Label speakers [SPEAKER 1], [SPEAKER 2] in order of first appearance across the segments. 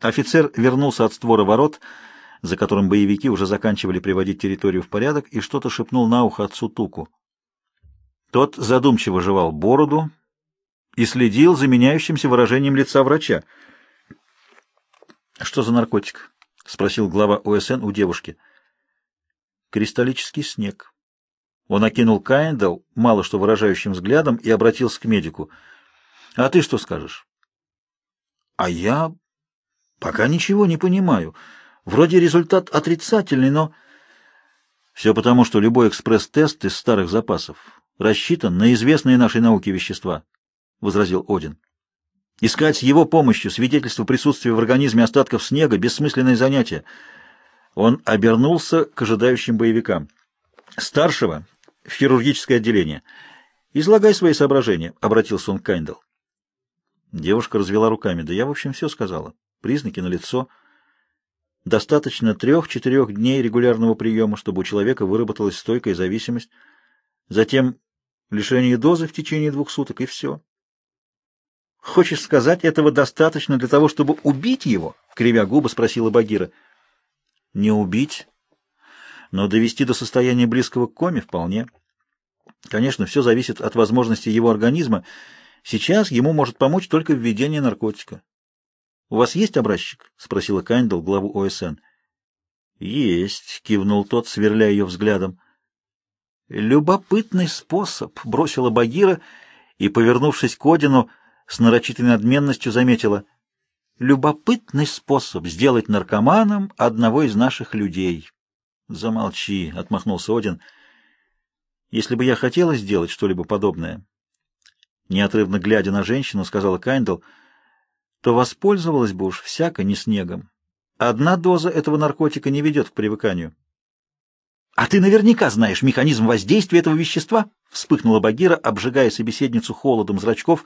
[SPEAKER 1] Офицер вернулся от створа ворот, за которым боевики уже заканчивали приводить территорию в порядок, и что-то шепнул на ухо отцу Туку. Тот задумчиво жевал бороду и следил за меняющимся выражением лица врача. «Что за наркотик?» — спросил глава ОСН у девушки. «Кристаллический снег». Он окинул Кайндал мало что выражающим взглядом и обратился к медику. «А ты что скажешь?» «А я пока ничего не понимаю. Вроде результат отрицательный, но...» «Все потому, что любой экспресс-тест из старых запасов рассчитан на известные нашей науке вещества», — возразил Один. «Искать с его помощью свидетельство присутствия в организме остатков снега — бессмысленное занятие». Он обернулся к ожидающим боевикам. «Старшего в хирургическое отделение. Излагай свои соображения», — обратился он к Кайндал. Девушка развела руками. «Да я, в общем, все сказала. Признаки налицо. Достаточно трех-четырех дней регулярного приема, чтобы у человека выработалась стойкая зависимость. Затем лишение дозы в течение двух суток, и все. «Хочешь сказать, этого достаточно для того, чтобы убить его?» — кривя губы спросила Багира. «Не убить, но довести до состояния близкого к коме вполне. Конечно, все зависит от возможности его организма. Сейчас ему может помочь только введение наркотика. — У вас есть образчик? — спросила Кайндл, главу ОСН. — Есть, — кивнул тот, сверляя ее взглядом. — Любопытный способ, — бросила Багира и, повернувшись к Одину, с нарочитой надменностью заметила. — Любопытный способ сделать наркоманом одного из наших людей. — Замолчи, — отмахнулся Один. — Если бы я хотела сделать что-либо подобное, неотрывно глядя на женщину, сказала Кайндл, — то воспользовалась бы уж всяко не снегом. Одна доза этого наркотика не ведет к привыканию. — А ты наверняка знаешь механизм воздействия этого вещества? — вспыхнула Багира, обжигая собеседницу холодом зрачков.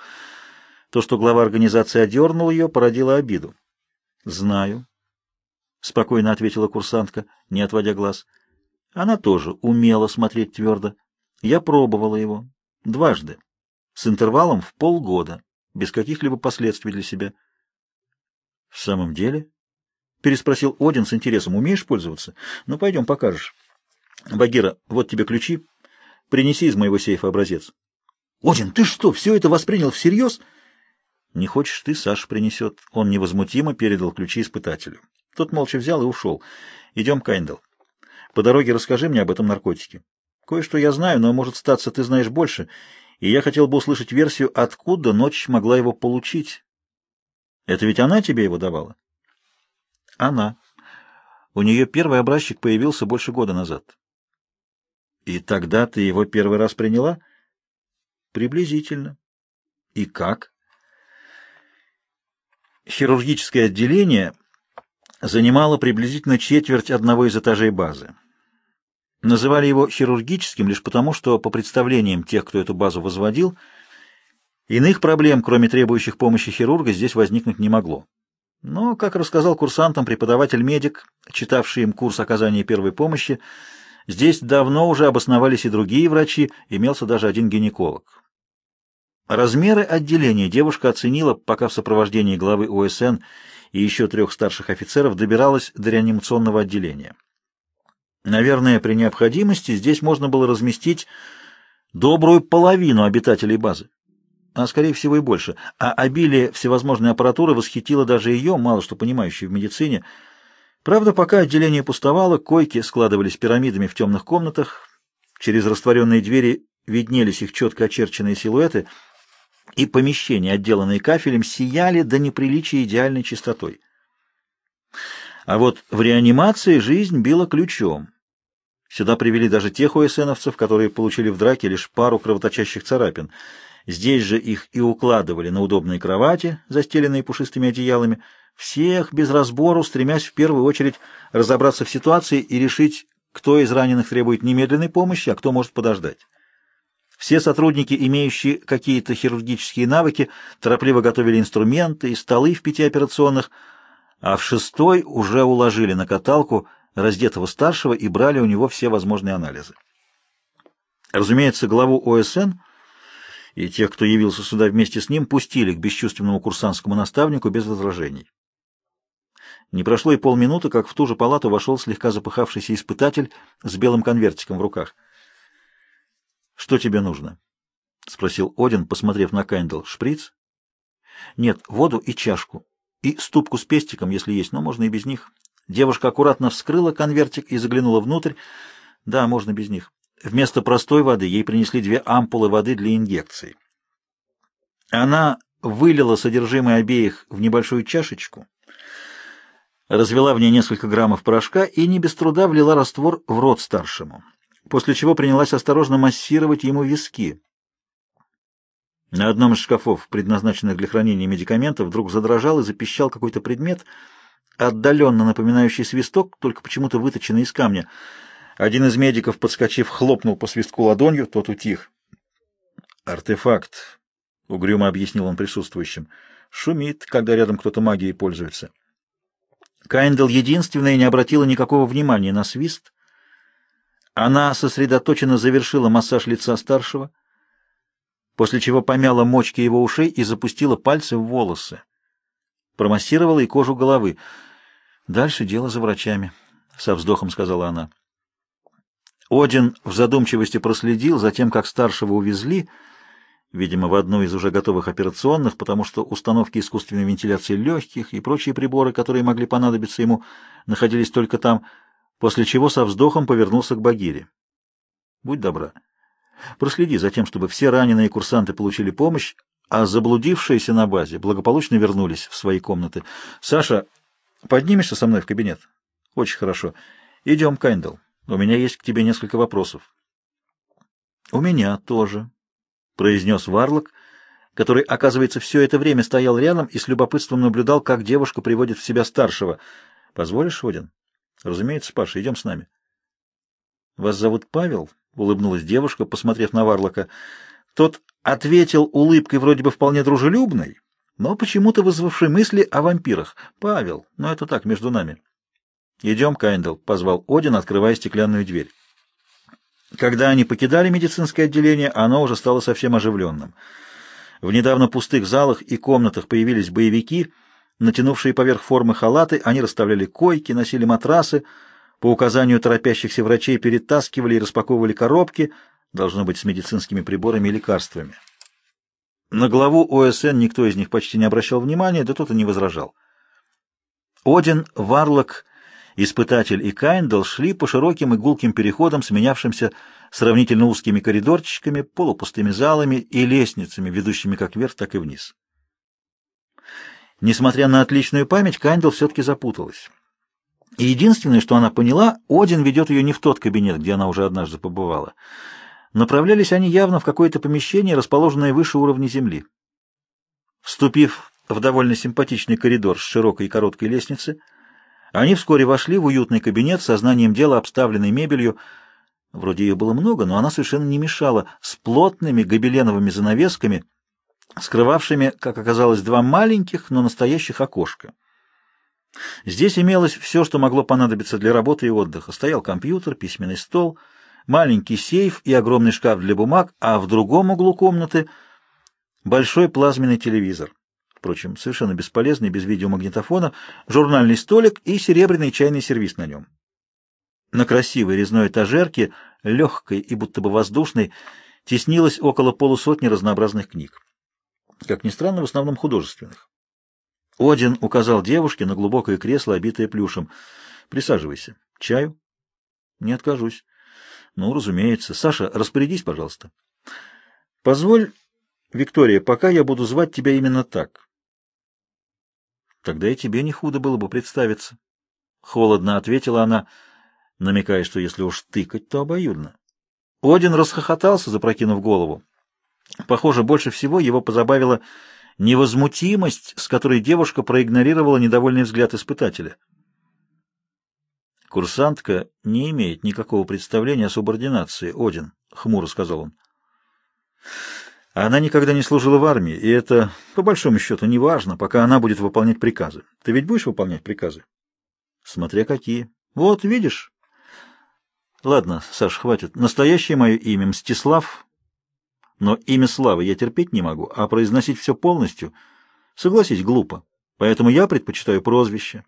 [SPEAKER 1] То, что глава организации одернул ее, породило обиду. — Знаю, — спокойно ответила курсантка, не отводя глаз. Она тоже умела смотреть твердо. Я пробовала его. Дважды. С интервалом в полгода без каких-либо последствий для себя. — В самом деле? — переспросил Один с интересом. — Умеешь пользоваться? Ну, пойдем, покажешь. — Багира, вот тебе ключи. Принеси из моего сейфа образец. — Один, ты что, все это воспринял всерьез? — Не хочешь ты, Саша принесет. Он невозмутимо передал ключи испытателю. Тот молча взял и ушел. — Идем, Кайндл. По дороге расскажи мне об этом наркотике. Кое-что я знаю, но, может, статься, ты знаешь больше, и я хотел бы услышать версию, откуда ночь могла его получить. Это ведь она тебе его давала? Она. У нее первый образчик появился больше года назад. И тогда ты его первый раз приняла? Приблизительно. И как? Хирургическое отделение занимало приблизительно четверть одного из этажей базы. Называли его хирургическим лишь потому, что, по представлениям тех, кто эту базу возводил, иных проблем, кроме требующих помощи хирурга, здесь возникнуть не могло. Но, как рассказал курсантам преподаватель-медик, читавший им курс оказания первой помощи, здесь давно уже обосновались и другие врачи, имелся даже один гинеколог. Размеры отделения девушка оценила, пока в сопровождении главы ОСН и еще трех старших офицеров добиралась до реанимационного отделения. Наверное, при необходимости здесь можно было разместить добрую половину обитателей базы, а скорее всего и больше. А обилие всевозможной аппаратуры восхитило даже ее, мало что понимающую в медицине. Правда, пока отделение пустовало, койки складывались пирамидами в темных комнатах, через растворенные двери виднелись их четко очерченные силуэты, и помещения, отделанные кафелем, сияли до неприличия идеальной чистотой. А вот в реанимации жизнь била ключом. Сюда привели даже тех ОСНовцев, которые получили в драке лишь пару кровоточащих царапин. Здесь же их и укладывали на удобные кровати, застеленные пушистыми одеялами, всех без разбору, стремясь в первую очередь разобраться в ситуации и решить, кто из раненых требует немедленной помощи, а кто может подождать. Все сотрудники, имеющие какие-то хирургические навыки, торопливо готовили инструменты и столы в пяти операционных, а в шестой уже уложили на каталку раздетого старшего и брали у него все возможные анализы. Разумеется, главу ОСН и тех, кто явился сюда вместе с ним, пустили к бесчувственному курсантскому наставнику без возражений. Не прошло и полминуты, как в ту же палату вошел слегка запыхавшийся испытатель с белым конвертиком в руках. «Что тебе нужно?» — спросил Один, посмотрев на Кайндл. «Шприц?» «Нет, воду и чашку. И ступку с пестиком, если есть, но можно и без них». Девушка аккуратно вскрыла конвертик и заглянула внутрь. «Да, можно без них». Вместо простой воды ей принесли две ампулы воды для инъекций. Она вылила содержимое обеих в небольшую чашечку, развела в ней несколько граммов порошка и не без труда влила раствор в рот старшему, после чего принялась осторожно массировать ему виски. На одном из шкафов, предназначенных для хранения медикаментов, вдруг задрожал и запищал какой-то предмет, отдаленно напоминающий свисток, только почему-то выточенный из камня. Один из медиков, подскочив, хлопнул по свистку ладонью, тот утих. «Артефакт», — угрюмо объяснил он присутствующим, — «шумит, когда рядом кто-то магией пользуется». Кайндл единственная не обратила никакого внимания на свист. Она сосредоточенно завершила массаж лица старшего, после чего помяла мочки его ушей и запустила пальцы в волосы. Промассировала и кожу головы. «Дальше дело за врачами», — со вздохом сказала она. Один в задумчивости проследил за тем, как старшего увезли, видимо, в одну из уже готовых операционных, потому что установки искусственной вентиляции легких и прочие приборы, которые могли понадобиться ему, находились только там, после чего со вздохом повернулся к Багире. «Будь добра, проследи за тем, чтобы все раненые курсанты получили помощь, а заблудившиеся на базе благополучно вернулись в свои комнаты. Саша, поднимешься со мной в кабинет? Очень хорошо. Идем, Кайндл. У меня есть к тебе несколько вопросов. — У меня тоже, — произнес Варлок, который, оказывается, все это время стоял рядом и с любопытством наблюдал, как девушка приводит в себя старшего. — Позволишь, Один? — Разумеется, Паша, идем с нами. — Вас зовут Павел? — улыбнулась девушка, посмотрев на Варлока. Тот ответил улыбкой вроде бы вполне дружелюбной, но почему-то вызвавшей мысли о вампирах. — Павел, но это так, между нами. — «Идем, Кайндл», — позвал Один, открывая стеклянную дверь. Когда они покидали медицинское отделение, оно уже стало совсем оживленным. В недавно пустых залах и комнатах появились боевики, натянувшие поверх формы халаты, они расставляли койки, носили матрасы, по указанию торопящихся врачей перетаскивали и распаковывали коробки, должно быть, с медицинскими приборами и лекарствами. На главу ОСН никто из них почти не обращал внимания, да тот и не возражал. Один Варлок Испытатель и Кайндл шли по широким и гулким переходам, сменявшимся сравнительно узкими коридорчиками, полупустыми залами и лестницами, ведущими как вверх, так и вниз. Несмотря на отличную память, Кайндл все-таки запуталась. И единственное, что она поняла, Один ведет ее не в тот кабинет, где она уже однажды побывала. Направлялись они явно в какое-то помещение, расположенное выше уровня земли. Вступив в довольно симпатичный коридор с широкой и короткой лестницей, они вскоре вошли в уютный кабинет со знанием дела, обставленный мебелью. Вроде ее было много, но она совершенно не мешала, с плотными гобеленовыми занавесками, скрывавшими, как оказалось, два маленьких, но настоящих окошка. Здесь имелось все, что могло понадобиться для работы и отдыха. Стоял компьютер, письменный стол, маленький сейф и огромный шкаф для бумаг, а в другом углу комнаты большой плазменный телевизор впрочем, совершенно бесполезный, без видеомагнитофона, журнальный столик и серебряный чайный сервиз на нем. На красивой резной этажерке, легкой и будто бы воздушной, теснилось около полусотни разнообразных книг. Как ни странно, в основном художественных. Один указал девушке на глубокое кресло, обитое плюшем. «Присаживайся. Чаю?» «Не откажусь». «Ну, разумеется. Саша, распорядись, пожалуйста». «Позволь, Виктория, пока я буду звать тебя именно так. Тогда и тебе не худо было бы представиться. Холодно ответила она, намекая, что если уж тыкать, то обоюдно. Один расхохотался, запрокинув голову. Похоже, больше всего его позабавила невозмутимость, с которой девушка проигнорировала недовольный взгляд испытателя. «Курсантка не имеет никакого представления о субординации, Один», — хмуро сказал он. Она никогда не служила в армии, и это, по большому счету, не важно, пока она будет выполнять приказы. Ты ведь будешь выполнять приказы? Смотря какие. Вот, видишь? Ладно, Саш, хватит. Настоящее мое имя Мстислав, но имя Славы я терпеть не могу, а произносить все полностью, согласись, глупо. Поэтому я предпочитаю прозвище.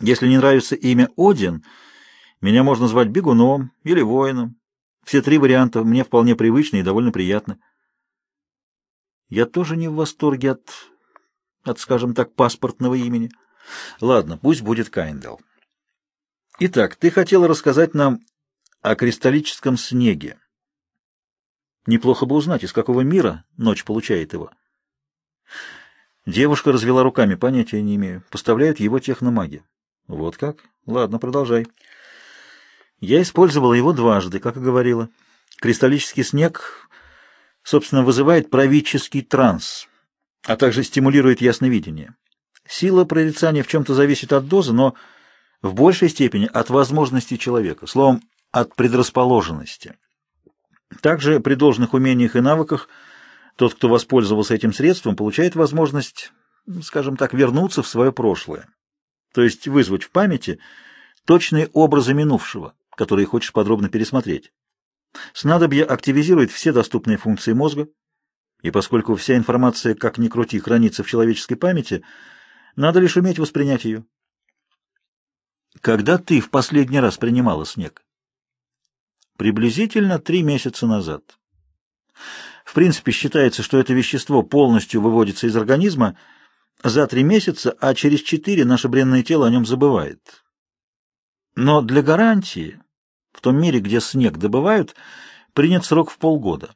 [SPEAKER 1] Если не нравится имя Один, меня можно звать бегуном или воином. Все три варианта мне вполне привычны и довольно приятны. Я тоже не в восторге от, от, скажем так, паспортного имени. Ладно, пусть будет Кайндал. Итак, ты хотела рассказать нам о кристаллическом снеге. Неплохо бы узнать, из какого мира ночь получает его. Девушка развела руками, понятия не имею. Поставляют его техномаги. Вот как? Ладно, продолжай. Я использовала его дважды, как и говорила. Кристаллический снег, собственно, вызывает правительский транс, а также стимулирует ясновидение. Сила прорицания в чем-то зависит от дозы, но в большей степени от возможностей человека, словом, от предрасположенности. Также при должных умениях и навыках тот, кто воспользовался этим средством, получает возможность, скажем так, вернуться в свое прошлое, то есть вызвать в памяти точные образы минувшего, которые хочешь подробно пересмотреть. Снадобье активизирует все доступные функции мозга, и поскольку вся информация, как ни крути, хранится в человеческой памяти, надо лишь уметь воспринять ее. Когда ты в последний раз принимала снег? Приблизительно три месяца назад. В принципе, считается, что это вещество полностью выводится из организма за три месяца, а через четыре наше бренное тело о нем забывает. Но для гарантии, в том мире, где снег добывают, принят срок в полгода.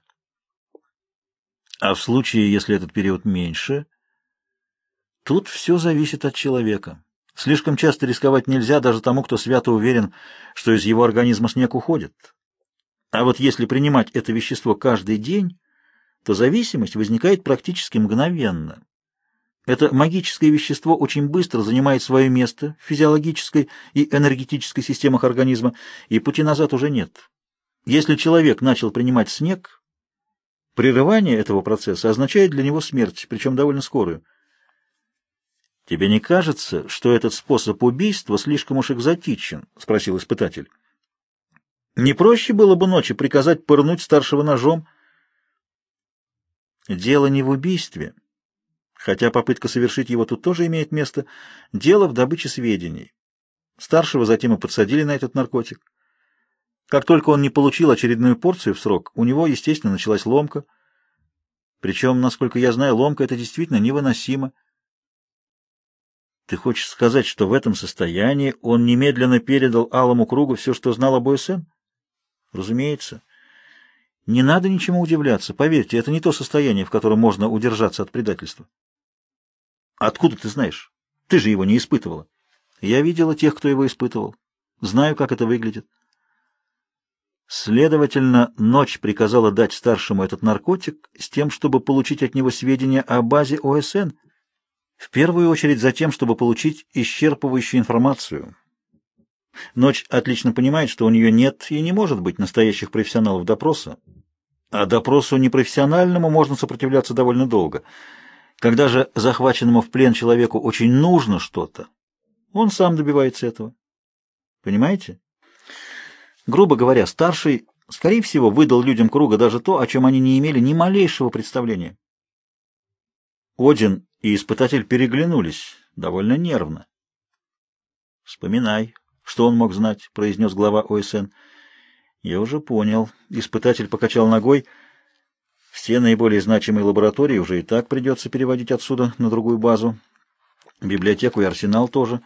[SPEAKER 1] А в случае, если этот период меньше, тут все зависит от человека. Слишком часто рисковать нельзя даже тому, кто свято уверен, что из его организма снег уходит. А вот если принимать это вещество каждый день, то зависимость возникает практически мгновенно. Это магическое вещество очень быстро занимает свое место в физиологической и энергетической системах организма, и пути назад уже нет. Если человек начал принимать снег, прерывание этого процесса означает для него смерть, причем довольно скорую. «Тебе не кажется, что этот способ убийства слишком уж экзотичен?» — спросил испытатель. «Не проще было бы ночью приказать пырнуть старшего ножом?» «Дело не в убийстве, хотя попытка совершить его тут тоже имеет место. Дело в добыче сведений. Старшего затем и подсадили на этот наркотик. Как только он не получил очередную порцию в срок, у него, естественно, началась ломка. Причем, насколько я знаю, ломка — это действительно невыносимо». Ты хочешь сказать, что в этом состоянии он немедленно передал Алому Кругу все, что знал об ОСН? Разумеется. Не надо ничему удивляться. Поверьте, это не то состояние, в котором можно удержаться от предательства. Откуда ты знаешь? Ты же его не испытывала. Я видела тех, кто его испытывал. Знаю, как это выглядит. Следовательно, ночь приказала дать старшему этот наркотик с тем, чтобы получить от него сведения о базе ОСН — в первую очередь за тем, чтобы получить исчерпывающую информацию. Ночь отлично понимает, что у нее нет и не может быть настоящих профессионалов допроса. А допросу непрофессиональному можно сопротивляться довольно долго. Когда же захваченному в плен человеку очень нужно что-то, он сам добивается этого. Понимаете? Грубо говоря, старший, скорее всего, выдал людям круга даже то, о чем они не имели ни малейшего представления. Один и испытатель переглянулись, довольно нервно. «Вспоминай, что он мог знать», — произнес глава ОСН. «Я уже понял». Испытатель покачал ногой. «Все наиболее значимые лаборатории уже и так придется переводить отсюда на другую базу. Библиотеку и арсенал тоже.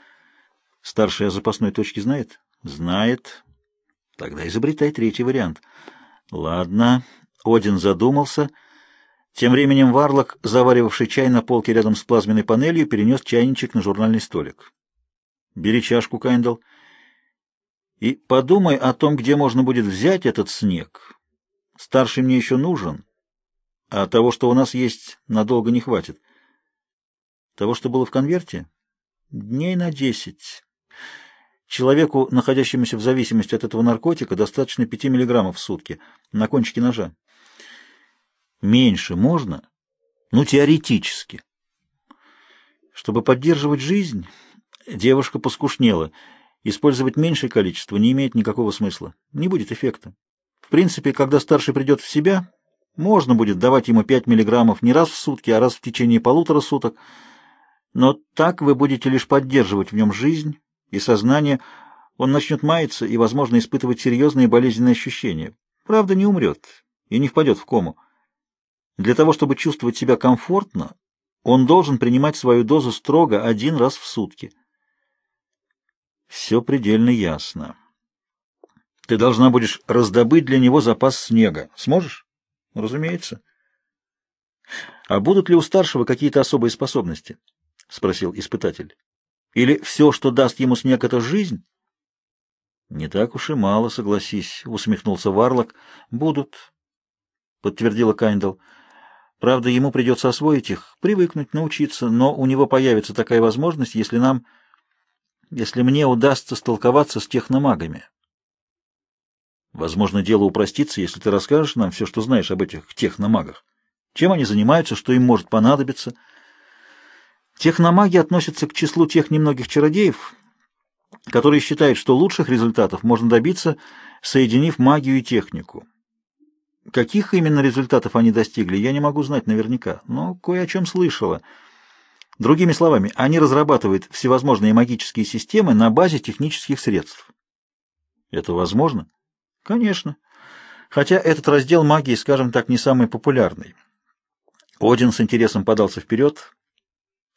[SPEAKER 1] Старший о запасной точке знает?» «Знает. Тогда изобретай третий вариант». «Ладно». Один задумался — тем временем Варлок, заваривавший чай на полке рядом с плазменной панелью, перенес чайничек на журнальный столик. «Бери чашку, Кайндл, и подумай о том, где можно будет взять этот снег. Старший мне еще нужен, а того, что у нас есть, надолго не хватит. Того, что было в конверте? Дней на десять». Человеку, находящемуся в зависимости от этого наркотика, достаточно 5 миллиграммов в сутки на кончике ножа. Меньше можно? Ну, теоретически. Чтобы поддерживать жизнь, девушка поскушнела. Использовать меньшее количество не имеет никакого смысла. Не будет эффекта. В принципе, когда старший придет в себя, можно будет давать ему 5 миллиграммов не раз в сутки, а раз в течение полутора суток. Но так вы будете лишь поддерживать в нем жизнь, и сознание, он начнет маяться и, возможно, испытывать серьезные болезненные ощущения. Правда, не умрет и не впадет в кому. Для того, чтобы чувствовать себя комфортно, он должен принимать свою дозу строго один раз в сутки. Все предельно ясно. Ты должна будешь раздобыть для него запас снега. Сможешь? Разумеется. А будут ли у старшего какие-то особые способности? Спросил испытатель. Или все, что даст ему снег, это жизнь? Не так уж и мало, согласись, усмехнулся Варлок. Будут, подтвердила Кайндл. Правда, ему придется освоить их, привыкнуть, научиться, но у него появится такая возможность, если нам... если мне удастся столковаться с техномагами. Возможно, дело упростится, если ты расскажешь нам все, что знаешь об этих техномагах. Чем они занимаются, что им может понадобиться. Техномаги относятся к числу тех немногих чародеев, которые считают, что лучших результатов можно добиться, соединив магию и технику. Каких именно результатов они достигли, я не могу знать наверняка, но кое о чем слышала. Другими словами, они разрабатывают всевозможные магические системы на базе технических средств. Это возможно? Конечно. Хотя этот раздел магии, скажем так, не самый популярный. Один с интересом подался вперед.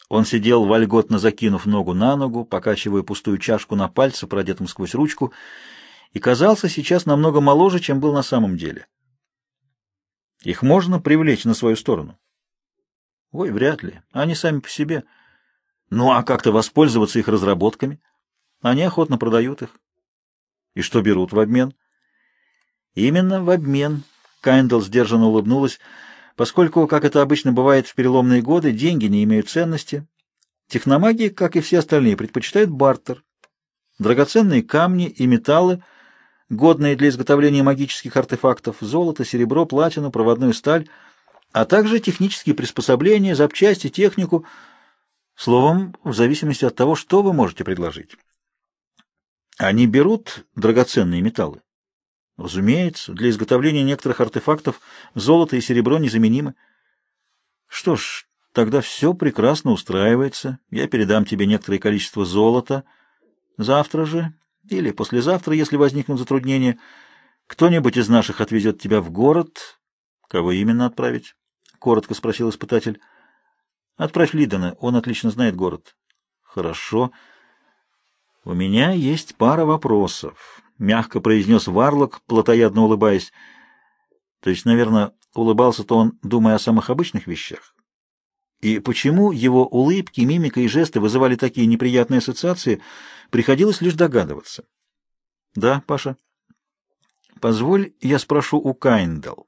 [SPEAKER 1] Он сидел, вольготно закинув ногу на ногу, покачивая пустую чашку на пальце, продетом сквозь ручку, и казался сейчас намного моложе, чем был на самом деле. Их можно привлечь на свою сторону? Ой, вряд ли. Они сами по себе. Ну, а как-то воспользоваться их разработками? Они охотно продают их. И что берут в обмен? Именно в обмен. Кайндл сдержанно улыбнулась, поскольку, как это обычно бывает в переломные годы, деньги не имеют ценности. Техномаги, как и все остальные, предпочитают бартер. Драгоценные камни и металлы — годные для изготовления магических артефактов, золото, серебро, платину, проводную сталь, а также технические приспособления, запчасти, технику, словом, в зависимости от того, что вы можете предложить. Они берут драгоценные металлы. Разумеется, для изготовления некоторых артефактов золото и серебро незаменимы. Что ж, тогда все прекрасно устраивается. Я передам тебе некоторое количество золота завтра же или послезавтра, если возникнут затруднения, кто-нибудь из наших отвезет тебя в город. Кого именно отправить? Коротко спросил испытатель. Отправь Лидона, он отлично знает город. Хорошо. У меня есть пара вопросов, мягко произнес Варлок, плотоядно улыбаясь. То есть, наверное, улыбался-то он, думая о самых обычных вещах. И почему его улыбки, мимика и жесты вызывали такие неприятные ассоциации, приходилось лишь догадываться. «Да, Паша?» «Позволь, я спрошу у Кайндал».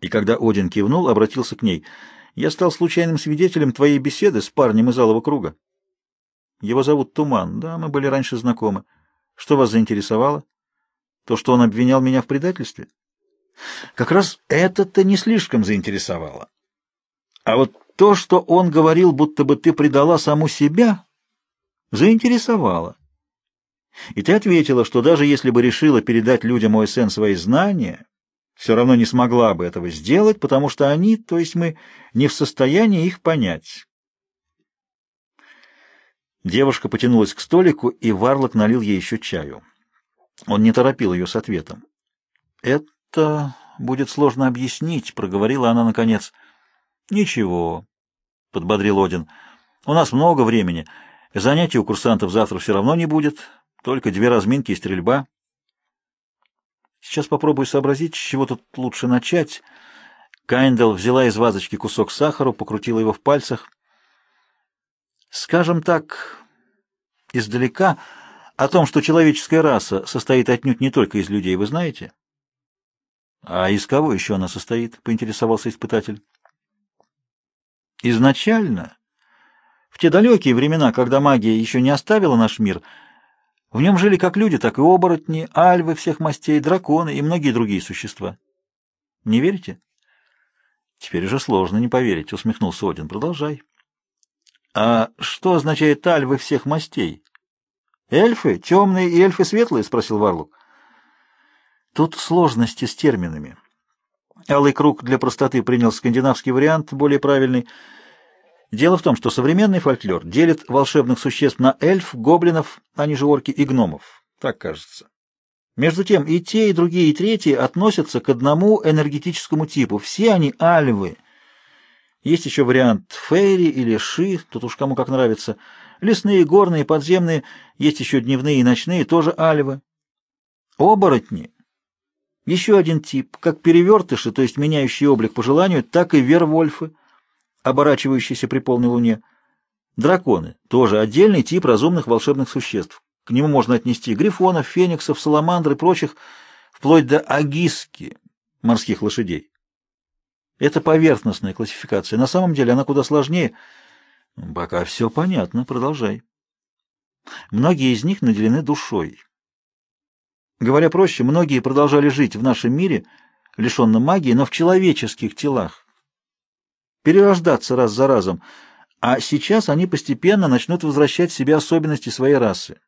[SPEAKER 1] И когда Один кивнул, обратился к ней. «Я стал случайным свидетелем твоей беседы с парнем из Алого круга. Его зовут Туман. Да, мы были раньше знакомы. Что вас заинтересовало? То, что он обвинял меня в предательстве?» «Как раз это-то не слишком заинтересовало. А вот то, что он говорил, будто бы ты предала саму себя, заинтересовало. И ты ответила, что даже если бы решила передать людям ОСН свои знания, все равно не смогла бы этого сделать, потому что они, то есть мы, не в состоянии их понять. Девушка потянулась к столику, и Варлок налил ей еще чаю. Он не торопил ее с ответом. «Это будет сложно объяснить», — проговорила она наконец. «Ничего», — подбодрил Один. «У нас много времени. Занятий у курсантов завтра все равно не будет. Только две разминки и стрельба. Сейчас попробую сообразить, с чего тут лучше начать». Кайндл взяла из вазочки кусок сахара, покрутила его в пальцах. «Скажем так, издалека, о том, что человеческая раса состоит отнюдь не только из людей, вы знаете?» «А из кого еще она состоит?» — поинтересовался испытатель. Изначально, в те далекие времена, когда магия еще не оставила наш мир, в нем жили как люди, так и оборотни, альвы всех мастей, драконы и многие другие существа. Не верите? Теперь уже сложно не поверить, усмехнулся Один. Продолжай. А что означает альвы всех мастей? Эльфы, темные и эльфы светлые, спросил Варлук. Тут сложности с терминами. Алый круг для простоты принял скандинавский вариант, более правильный. Дело в том, что современный фольклор делит волшебных существ на эльф, гоблинов, они же орки, и гномов. Так кажется. Между тем, и те, и другие, и третьи относятся к одному энергетическому типу. Все они альвы. Есть еще вариант фейри или ши, тут уж кому как нравится. Лесные, горные, подземные, есть еще дневные и ночные, тоже альвы. Оборотни. Еще один тип, как перевертыши, то есть меняющие облик по желанию, так и вервольфы, оборачивающиеся при полной луне. Драконы — тоже отдельный тип разумных волшебных существ. К нему можно отнести грифонов, фениксов, саламандр и прочих, вплоть до агиски, морских лошадей. Это поверхностная классификация. На самом деле она куда сложнее. Пока все понятно, продолжай. Многие из них наделены душой. Говоря проще, многие продолжали жить в нашем мире, лишенном магии, но в человеческих телах. Перерождаться раз за разом. А сейчас они постепенно начнут возвращать себе особенности своей расы.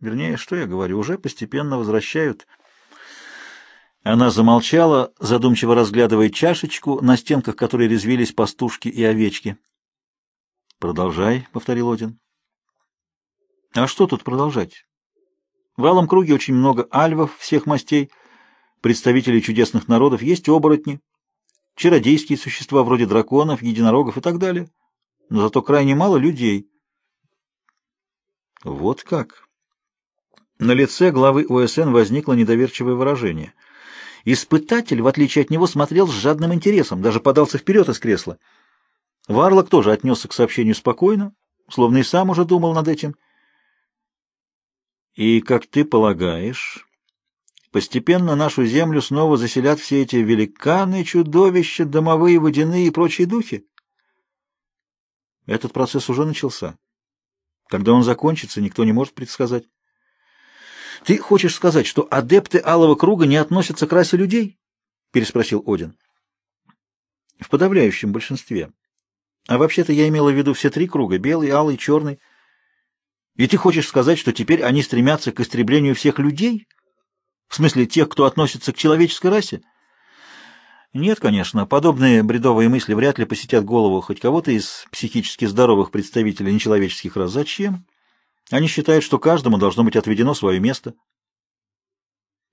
[SPEAKER 1] Вернее, что я говорю, уже постепенно возвращают. Она замолчала, задумчиво разглядывая чашечку, на стенках которой резвились пастушки и овечки. «Продолжай», — повторил Один. «А что тут продолжать? В Алом круге очень много альвов всех мастей, представителей чудесных народов, есть оборотни, чародейские существа вроде драконов, единорогов и так далее, но зато крайне мало людей». «Вот как?» На лице главы ОСН возникло недоверчивое выражение. Испытатель, в отличие от него, смотрел с жадным интересом, даже подался вперед из кресла. Варлок тоже отнесся к сообщению спокойно, словно и сам уже думал над этим. «И, как ты полагаешь, постепенно нашу землю снова заселят все эти великаны, чудовища, домовые, водяные и прочие духи?» Этот процесс уже начался. Когда он закончится, никто не может предсказать. Ты хочешь сказать, что адепты Алого Круга не относятся к расе людей? переспросил Один. В подавляющем большинстве. А вообще-то я имела в виду все три круга: белый, алый, черный. И ты хочешь сказать, что теперь они стремятся к истреблению всех людей? В смысле тех, кто относится к человеческой расе? Нет, конечно, подобные бредовые мысли вряд ли посетят голову хоть кого-то из психически здоровых представителей нечеловеческих рас. Зачем? Они считают, что каждому должно быть отведено свое место.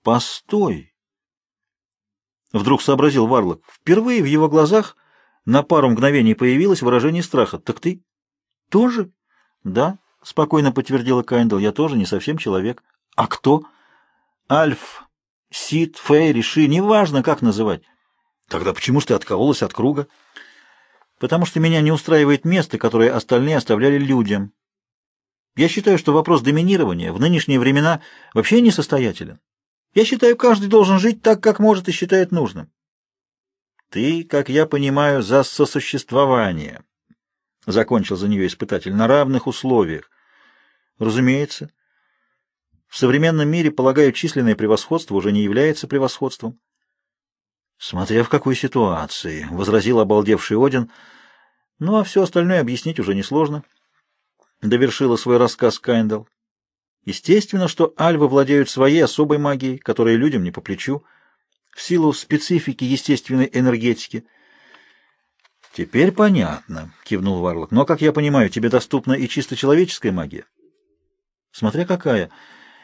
[SPEAKER 1] Постой! Вдруг сообразил Варлок. Впервые в его глазах на пару мгновений появилось выражение страха. Так ты тоже? Да, спокойно подтвердила Кайндл. Я тоже не совсем человек. А кто? Альф, Сид, Фей, Реши, неважно, как называть. Тогда почему ж ты откололась от круга? Потому что меня не устраивает место, которое остальные оставляли людям. Я считаю, что вопрос доминирования в нынешние времена вообще несостоятелен. Я считаю, каждый должен жить так, как может и считает нужным. Ты, как я понимаю, за сосуществование. Закончил за нее испытатель на равных условиях. Разумеется. В современном мире, полагаю, численное превосходство уже не является превосходством. Смотря в какой ситуации, — возразил обалдевший Один. Ну, а все остальное объяснить уже несложно. —— довершила свой рассказ Кайндал. Естественно, что альвы владеют своей особой магией, которая людям не по плечу, в силу специфики естественной энергетики. «Теперь понятно», — кивнул Варлок. «Но, как я понимаю, тебе доступна и чисто человеческая магия?» «Смотря какая.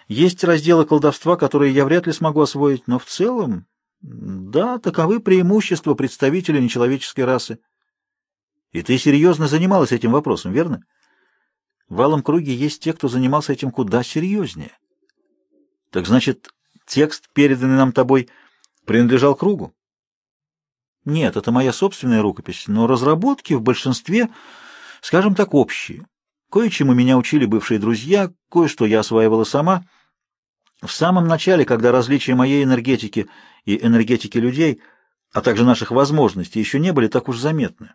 [SPEAKER 1] Есть разделы колдовства, которые я вряд ли смогу освоить, но в целом, да, таковы преимущества представителя нечеловеческой расы. И ты серьезно занималась этим вопросом, верно?» В Алом Круге есть те, кто занимался этим куда серьезнее. Так значит, текст, переданный нам тобой, принадлежал Кругу? Нет, это моя собственная рукопись, но разработки в большинстве, скажем так, общие. Кое-чему меня учили бывшие друзья, кое-что я осваивала сама. В самом начале, когда различия моей энергетики и энергетики людей, а также наших возможностей еще не были так уж заметны.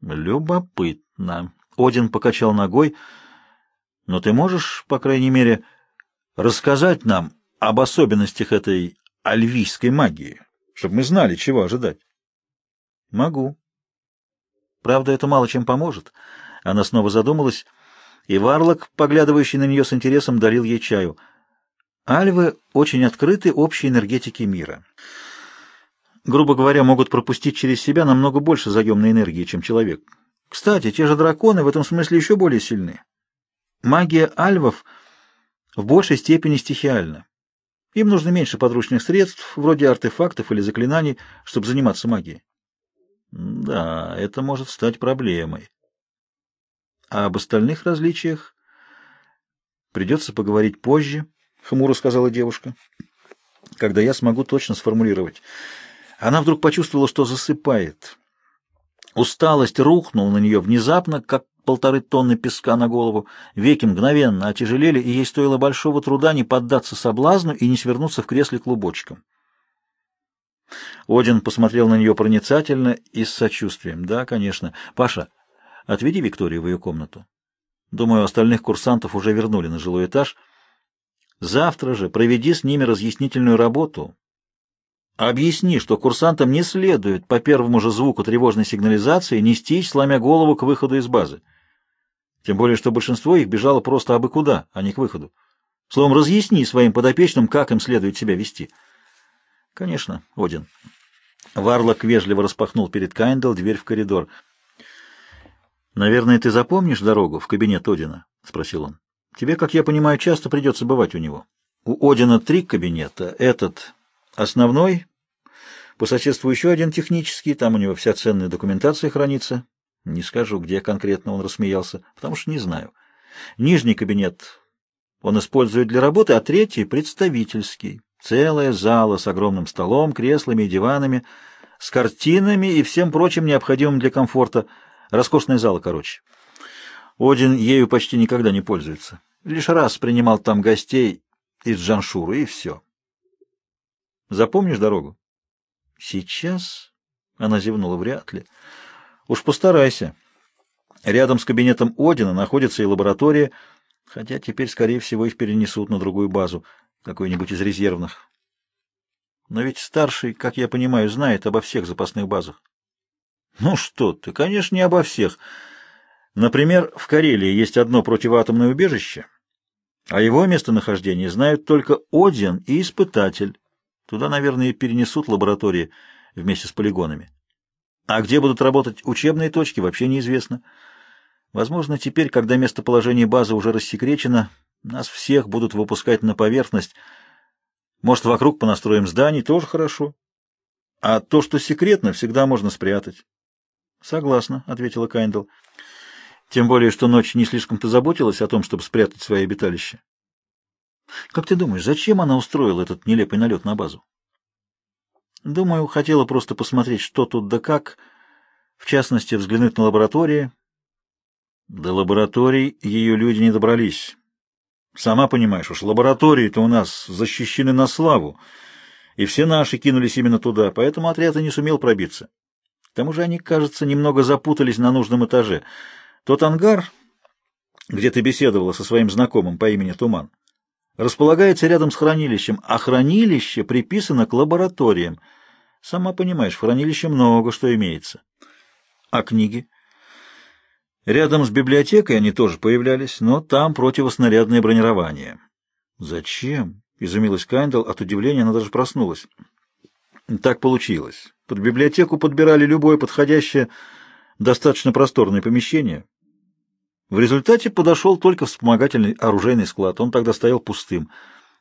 [SPEAKER 1] Любопытно. Один покачал ногой. «Но ты можешь, по крайней мере, рассказать нам об особенностях этой альвийской магии, чтобы мы знали, чего ожидать?» «Могу. Правда, это мало чем поможет». Она снова задумалась, и Варлок, поглядывающий на нее с интересом, дарил ей чаю. «Альвы очень открыты общей энергетике мира». грубо говоря, могут пропустить через себя намного больше заемной энергии, чем человек. Кстати, те же драконы в этом смысле еще более сильны. Магия альвов в большей степени стихиальна. Им нужно меньше подручных средств, вроде артефактов или заклинаний, чтобы заниматься магией. Да, это может стать проблемой. А об остальных различиях придется поговорить позже, — хмуро сказала девушка, — когда я смогу точно сформулировать. Она вдруг почувствовала, что засыпает. Усталость рухнула на нее внезапно, как полторы тонны песка на голову, веки мгновенно отяжелели, и ей стоило большого труда не поддаться соблазну и не свернуться в кресле клубочком. Один посмотрел на нее проницательно и с сочувствием. «Да, конечно. Паша, отведи Викторию в ее комнату. Думаю, остальных курсантов уже вернули на жилой этаж. Завтра же проведи с ними разъяснительную работу. Объясни, что курсантам не следует по первому же звуку тревожной сигнализации нестись, сломя голову к выходу из базы. Тем более, что большинство их бежало просто абы куда, а не к выходу. Словом, разъясни своим подопечным, как им следует себя вести. Конечно, Один. Варлок вежливо распахнул перед Кайндл дверь в коридор. «Наверное, ты запомнишь дорогу в кабинет Одина?» — спросил он. «Тебе, как я понимаю, часто придется бывать у него. У Одина три кабинета. Этот основной, по соседству еще один технический, там у него вся ценная документация хранится. Не скажу, где конкретно он рассмеялся, потому что не знаю. Нижний кабинет он использует для работы, а третий — представительский. Целая зала с огромным столом, креслами и диванами, с картинами и всем прочим необходимым для комфорта. Роскошная зала, короче. Один ею почти никогда не пользуется. Лишь раз принимал там гостей из Джаншуру, и все. Запомнишь дорогу? Сейчас? Она зевнула вряд ли. Уж постарайся. Рядом с кабинетом Одина находится и лаборатория, хотя теперь, скорее всего, их перенесут на другую базу, какую-нибудь из резервных. Но ведь старший, как я понимаю, знает обо всех запасных базах. Ну что ты, конечно, не обо всех. Например, в Карелии есть одно противоатомное убежище, а его местонахождение знают только Один и Испытатель. Туда, наверное, перенесут лаборатории вместе с полигонами. А где будут работать учебные точки, вообще неизвестно. Возможно, теперь, когда местоположение базы уже рассекречено, нас всех будут выпускать на поверхность. Может, вокруг понастроим зданий, тоже хорошо. А то, что секретно, всегда можно спрятать. — Согласна, — ответила Кайндл. — Тем более, что ночь не слишком-то заботилась о том, чтобы спрятать свои обиталища. — Как ты думаешь, зачем она устроила этот нелепый налет на базу? Думаю, хотела просто посмотреть, что тут да как, в частности, взглянуть на лаборатории. До лабораторий ее люди не добрались. Сама понимаешь, уж лаборатории-то у нас защищены на славу, и все наши кинулись именно туда, поэтому отряд и не сумел пробиться. К тому же они, кажется, немного запутались на нужном этаже. Тот ангар, где ты беседовала со своим знакомым по имени Туман, располагается рядом с хранилищем, а хранилище приписано к лабораториям. Сама понимаешь, в хранилище много что имеется. А книги? Рядом с библиотекой они тоже появлялись, но там противоснарядное бронирование. Зачем? Изумилась Кайндл, от удивления она даже проснулась. Так получилось. Под библиотеку подбирали любое подходящее, достаточно просторное помещение, в результате подошел только вспомогательный оружейный склад, он тогда стоял пустым.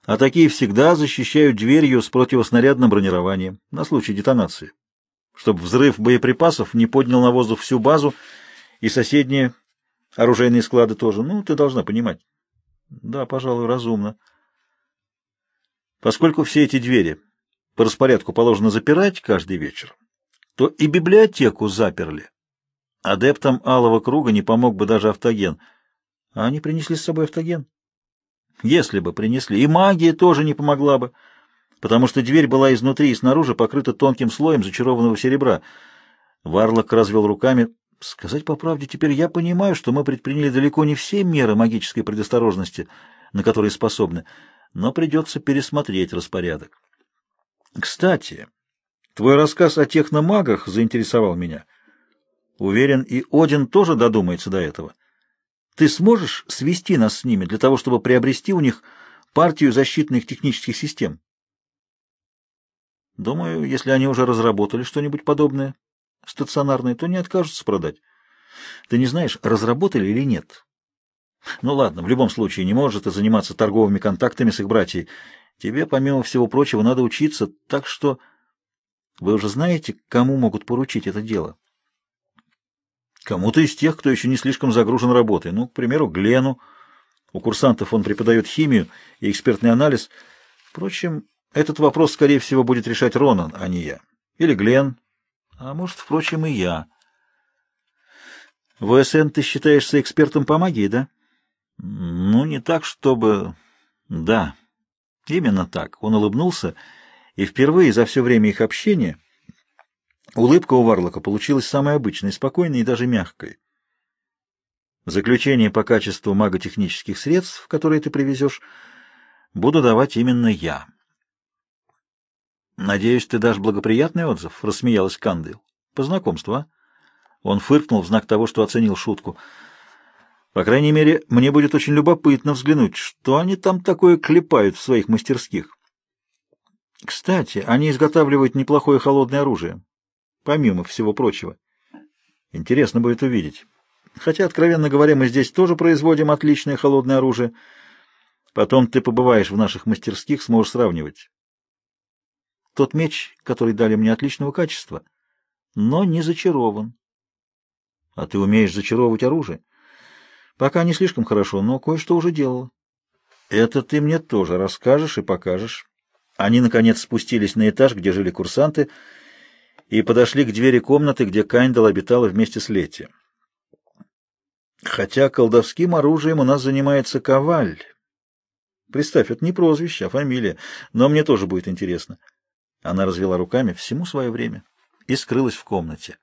[SPEAKER 1] А такие всегда защищают дверью с противоснарядным бронированием на случай детонации, чтобы взрыв боеприпасов не поднял на воздух всю базу и соседние оружейные склады тоже. Ну, ты должна понимать. Да, пожалуй, разумно. Поскольку все эти двери по распорядку положено запирать каждый вечер, то и библиотеку заперли. Адептам Алого Круга не помог бы даже автоген. А они принесли с собой автоген? Если бы принесли. И магия тоже не помогла бы, потому что дверь была изнутри и снаружи покрыта тонким слоем зачарованного серебра. Варлок развел руками. Сказать по правде, теперь я понимаю, что мы предприняли далеко не все меры магической предосторожности, на которые способны, но придется пересмотреть распорядок. Кстати, твой рассказ о техномагах заинтересовал меня — Уверен, и Один тоже додумается до этого. Ты сможешь свести нас с ними для того, чтобы приобрести у них партию защитных технических систем? Думаю, если они уже разработали что-нибудь подобное, стационарное, то не откажутся продать. Ты не знаешь, разработали или нет? Ну ладно, в любом случае не можешь ты заниматься торговыми контактами с их братьями. Тебе, помимо всего прочего, надо учиться, так что... Вы уже знаете, кому могут поручить это дело? Кому-то из тех, кто еще не слишком загружен работой. Ну, к примеру, Глену. У курсантов он преподает химию и экспертный анализ. Впрочем, этот вопрос, скорее всего, будет решать Ронан, а не я. Или Глен. А может, впрочем, и я. В ОСН ты считаешься экспертом по магии, да? Ну, не так, чтобы... Да, именно так. Он улыбнулся, и впервые за все время их общения улыбка у Варлока получилась самой обычной, спокойной и даже мягкой. Заключение по качеству маготехнических средств, которые ты привезешь, буду давать именно я. «Надеюсь, ты дашь благоприятный отзыв?» — рассмеялась Кандейл. «По знакомству, а?» Он фыркнул в знак того, что оценил шутку. «По крайней мере, мне будет очень любопытно взглянуть, что они там такое клепают в своих мастерских. Кстати, они изготавливают неплохое холодное оружие, помимо всего прочего. Интересно будет увидеть. Хотя, откровенно говоря, мы здесь тоже производим отличное холодное оружие. Потом ты побываешь в наших мастерских, сможешь сравнивать». Тот меч, который дали мне отличного качества, но не зачарован. А ты умеешь зачаровывать оружие? Пока не слишком хорошо, но кое-что уже делала. Это ты мне тоже расскажешь и покажешь. Они, наконец, спустились на этаж, где жили курсанты, и подошли к двери комнаты, где Кайндал обитала вместе с Летти. Хотя колдовским оружием у нас занимается Коваль. Представь, это не прозвище, а фамилия, но мне тоже будет интересно. Она развела руками всему свое время и скрылась в комнате.